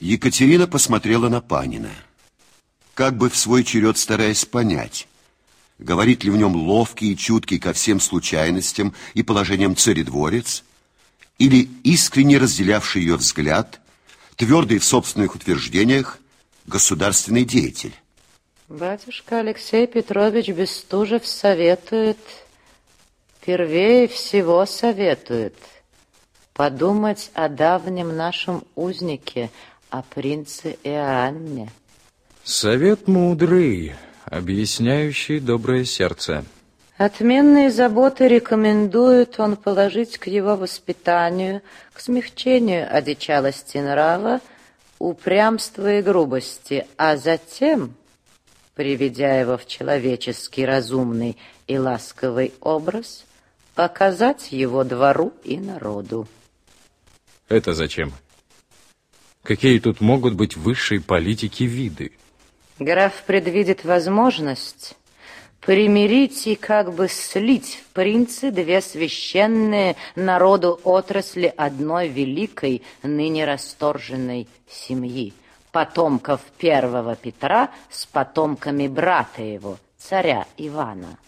Екатерина посмотрела на Панина, как бы в свой черед стараясь понять, говорит ли в нем ловкий и чуткий ко всем случайностям и положениям царедворец, или искренне разделявший ее взгляд, твердый в собственных утверждениях, государственный деятель. Батюшка Алексей Петрович Бестужев советует, первее всего советует подумать о давнем нашем узнике, о принце Иоанне. Совет мудрый, объясняющий доброе сердце. Отменные заботы рекомендует он положить к его воспитанию, к смягчению одичалости нрава, упрямства и грубости, а затем, приведя его в человеческий, разумный и ласковый образ, показать его двору и народу. Это зачем? Какие тут могут быть высшие политики виды? Граф предвидит возможность примирить и как бы слить в принце две священные народу отрасли одной великой, ныне расторженной семьи, потомков первого Петра с потомками брата его, царя Ивана.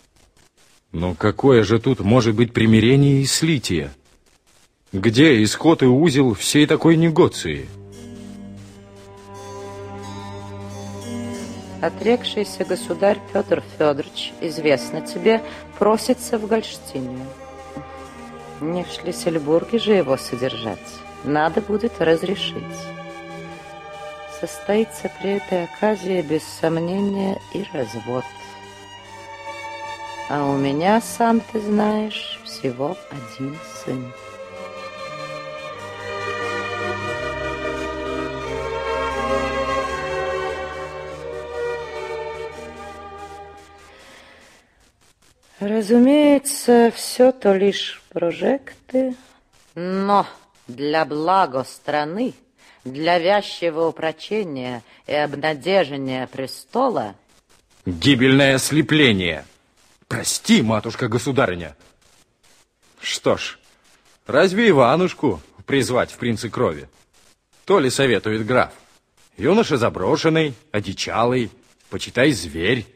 Но какое же тут может быть примирение и слитие? Где исход и узел всей такой негоции? Отрекшийся государь Петр Федорович, известно тебе, просится в Гольштинию. Не в Шлиссельбурге же его содержать. Надо будет разрешить. Состоится при этой оказии, без сомнения, и развод. А у меня, сам ты знаешь, всего один сын. Разумеется, все то лишь прожекты, но для блага страны, для вязчего упрочения и обнадежения престола... Гибельное ослепление. Прости, матушка-государыня. Что ж, разве Иванушку призвать в принцы крови? То ли советует граф. Юноша заброшенный, одичалый, почитай зверь.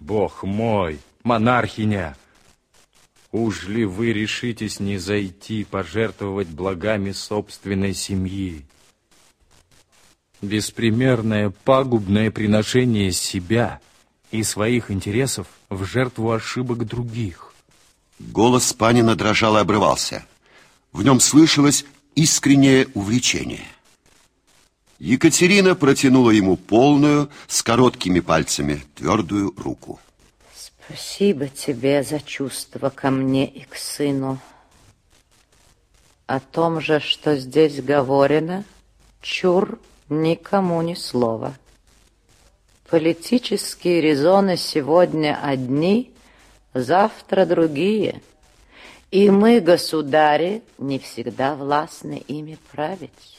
Бог мой, монархиня, уж ли вы решитесь не зайти пожертвовать благами собственной семьи? Беспримерное пагубное приношение себя и своих интересов в жертву ошибок других. Голос Панина дрожал и обрывался. В нем слышалось искреннее увлечение. Екатерина протянула ему полную, с короткими пальцами, твердую руку. Спасибо тебе за чувство ко мне и к сыну. О том же, что здесь говорено, чур никому ни слова. Политические резоны сегодня одни, завтра другие. И мы, государи, не всегда властны ими править.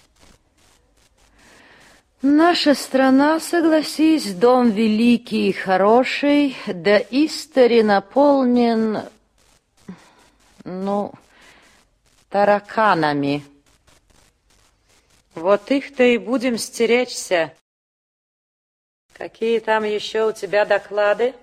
Наша страна, согласись, дом великий и хороший, да истори наполнен, ну, тараканами. Вот их-то и будем стеречься. Какие там еще у тебя доклады?